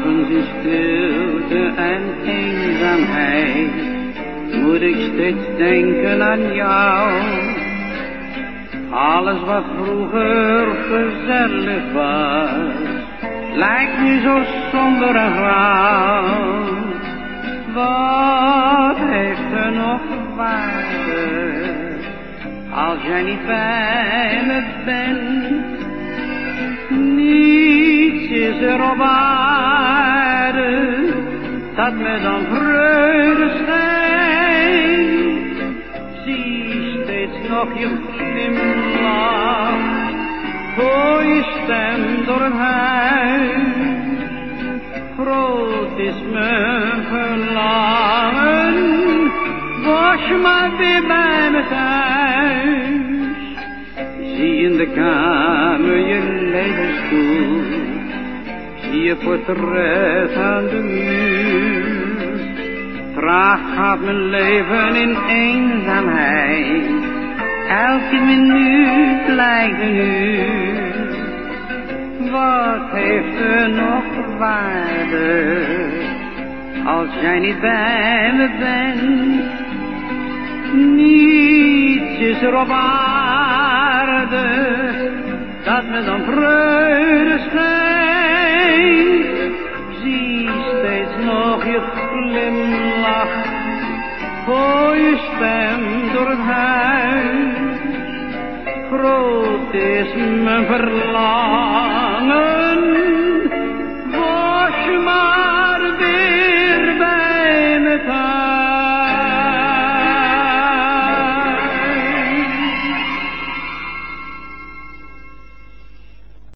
avond in stilte en eenzaamheid, moet ik steeds denken aan jou. Alles wat vroeger gezellig was, lijkt nu zo somber en. Wat heeft er nog waarde, als jij niet bij me bent? Niets is er op dat dan vreugde schenkt. Zie steeds nog je glimlach, hoor je stem door het huis. Groot is mijn verlangen, was maar weer bij me thuis. Zie in de kamer je levensstoel, zie je portret aan de muur. Traag gaat mijn leven in eenzaamheid, elke minuut lijkt een uur. Wat heeft er nog waarde, als jij niet bij me bent? Niets is er op aarde, dat me dan vreugde het. Groot is mijn verlangen